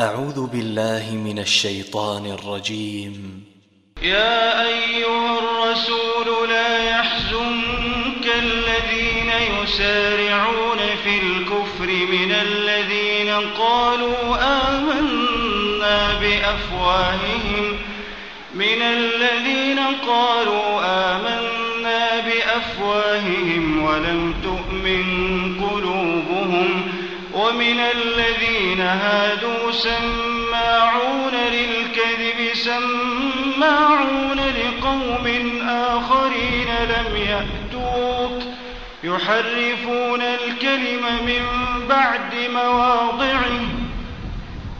أعوذ بالله من الشيطان الرجيم. يا أيها الرسول لا يحزنك الذين يسارعون في الكفر من الذين قالوا آمنا بأفواههم. من الذين قالوا آمنا بأفواههم ولم تؤمن قلوبهم ومن الذين هادوا سماعون للكذب سماعون لقوم آخرين لم يأتوك يحرفون الكلم من بعد مواضعه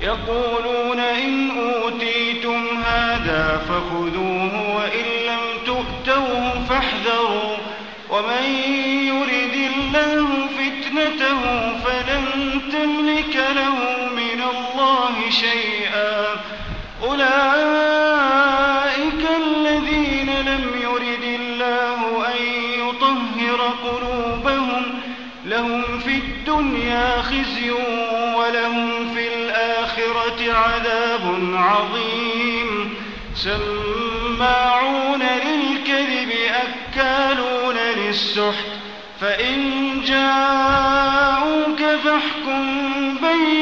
يقولون إن أوتيتم هذا فخذوه وإن لم تؤتوه فاحذروا ومن يرد الله فتنته له من الله شيئا. أولئك الذين لم يرد الله أن يطهر قلوبهم. لهم في الدنيا خزي ولهم في الآخرة عذاب عظيم. سماعون للكذب أكالون للسحت. فإن جاءوك فاحكم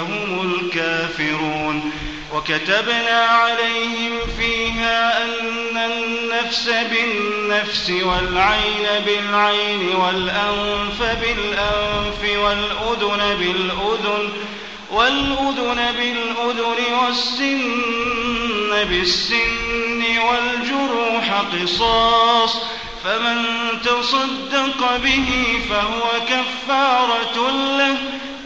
هم الكافرون. وكتبنا عليهم فيها أن النفس بالنفس والعين بالعين والأنف بالأنف والأذن بالأذن والأذن بالأذن والسن بالسن والجروح قصاص. فمن تصدق به فهو كفارة له.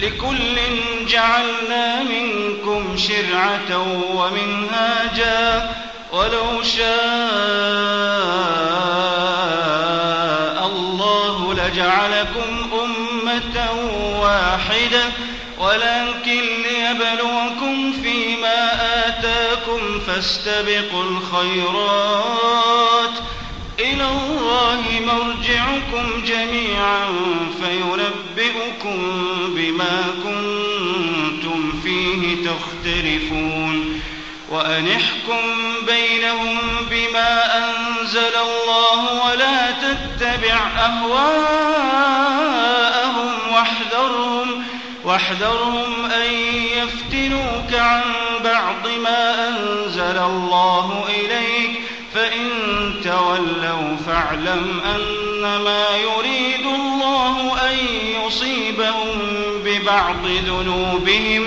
لكل جعلنا منكم شرعة ومنهاجا ولو شاء الله لجعلكم أمة واحدة. ولكن ليبلوكم فيه لكم فاستبقوا الخيرات. إلى الله مرجعكم جميعا فينبئكم فيه تختلفون وأنحكم بينهم بما أنزل الله ولا تتبع أهواءهم واحذرهم واحذرهم أن يفتنوك عن بعض ما أنزل الله إليك. فإن تولوا فاعلم أنما يريد الله أن يصيبهم ببعض ذنوبهم.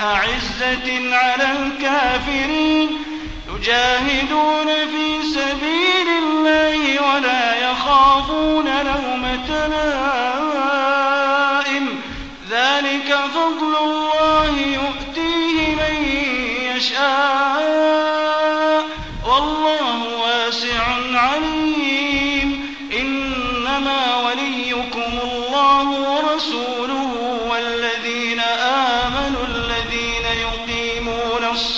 أعزة على الكافرين يجاهدون في سبيل الله ولا يخافون لومة لائم. ذلك فضل الله يؤتيه من يشاء.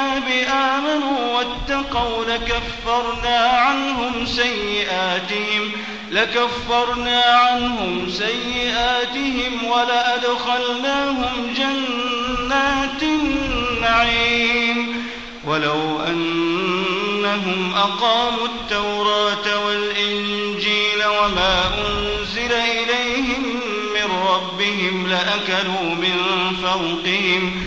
الكتاب آمنوا واتقوا لكفرنا عنهم سيئاتهم لكفرنا عنهم سيئاتهم ولأدخلناهم جنات النعيم. ولو أنهم أقاموا التوراة والإنجيل وما أنزل إليهم من ربهم لأكلوا من فوقهم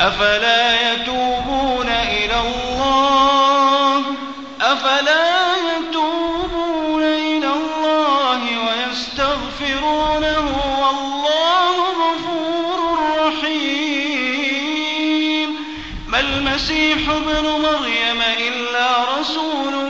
أفلا يتوبون إلى الله؟ أفلا يتوبون إلى الله ويستغفرونه والله غفور رحيم؟ ما المسيح ابن مريم إلا رسول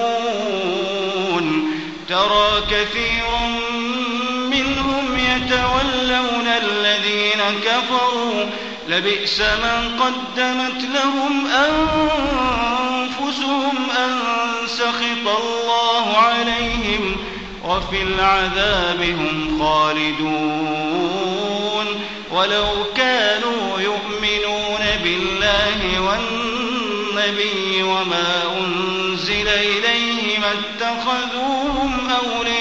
ترى كثير منهم يتولون الذين كفروا. لبئس من قدمت لهم أنفسهم أن سخط الله عليهم وفي العذاب هم خالدون. ولو كانوا يؤمنون بالله والنبي وما أنزل إليه ما اتخذوهم أولياء